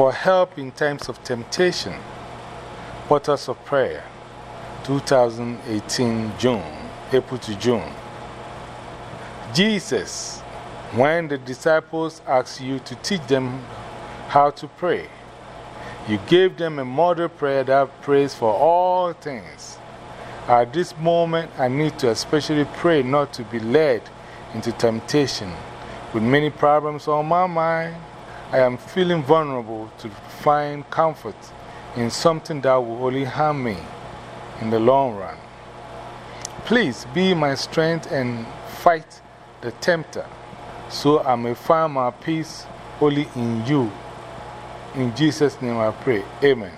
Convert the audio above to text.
for help in times of temptation. Portals of Prayer, 2018 June, April to June. Jesus, when the disciples asked you to teach them how to pray, you gave them a model prayer that prays for all things. At this moment, I need to especially pray not to be led into temptation. With many problems on my mind, I am feeling vulnerable to find comfort in something that will only harm me in the long run. Please be my strength and fight the tempter so I may find my peace only in you. In Jesus' name I pray. Amen.